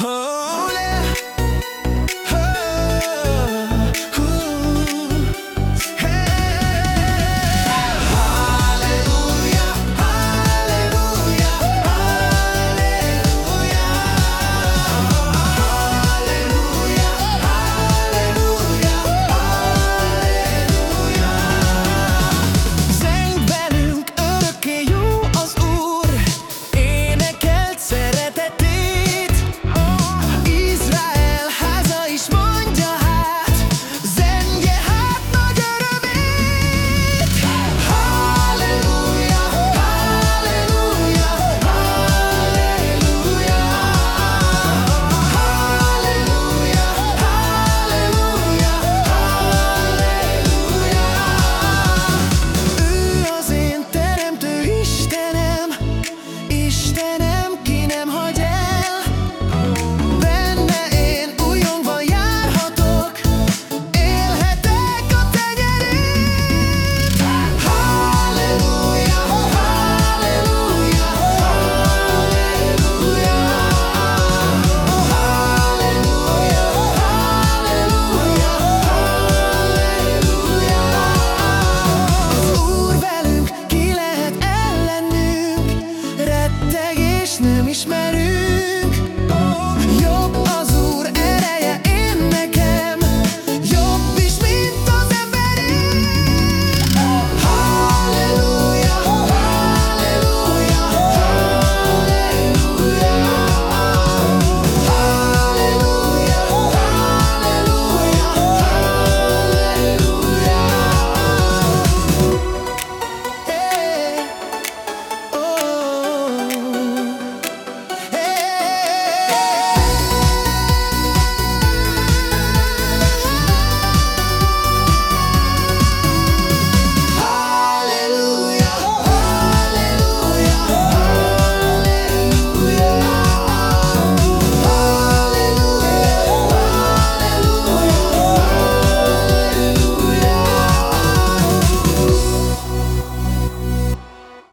Oh. משמרת